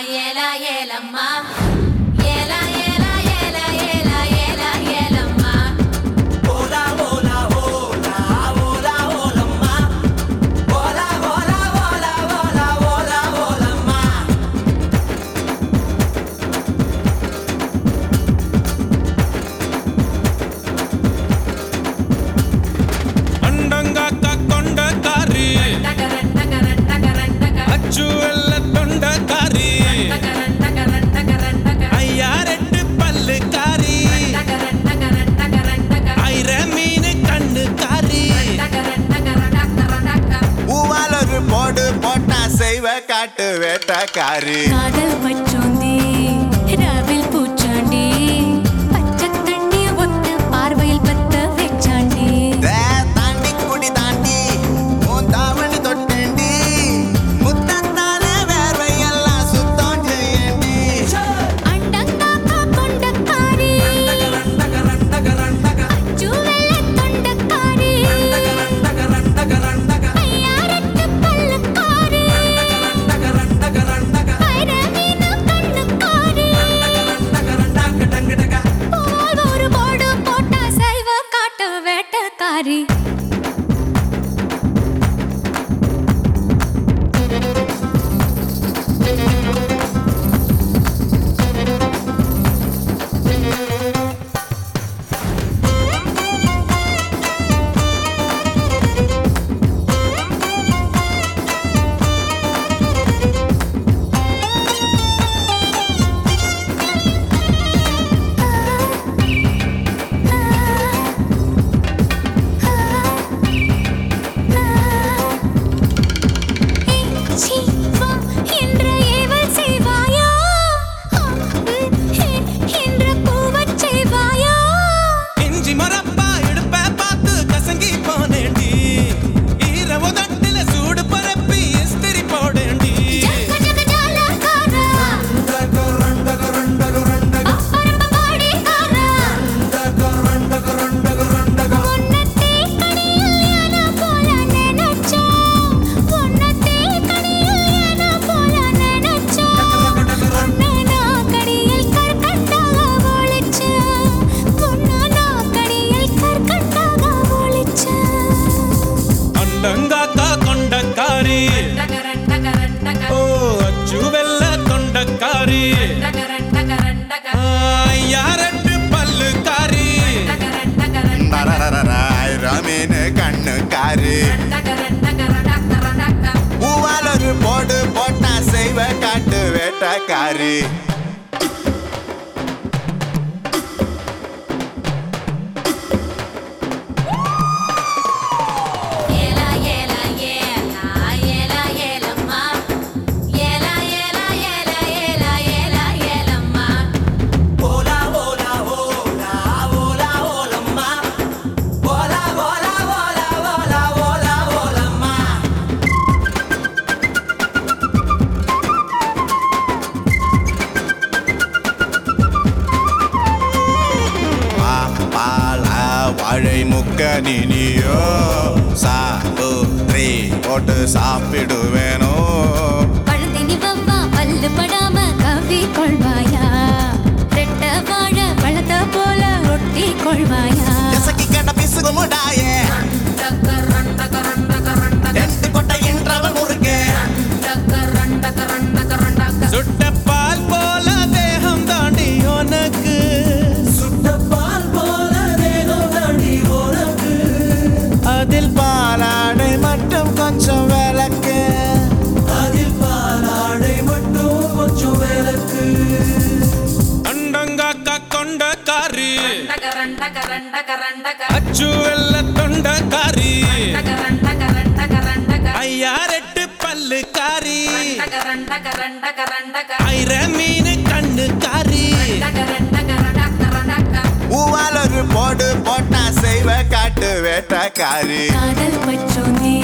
ఏలా ఏలమ్మా. காட்டு வேட்டக்காரி காதல் பச்சோந்தி யாரண்டு பல்லு காரி ராமேனு கண்ணு காரி பூவாலொரு போடு போட்டா செய்வ காட்டு வேட்டக்காரி கனி நீயோ சாப்பு த்ரீ போட்டு சாப்பிடுவேனோ. பழுதினி வவ்வா பல்லு படாம கவி கொள்வாயா? ரெட்ட வாழ பழத்த கொள்வாயா? கசக்கி கட்ட பிசுகுமுடாயே ஐர மீன் கண்ணு காரி உவாலொரு போடு போட்டா செய்வ காட்டு வேட்டக்காரி. காதல் பச்சோந்தி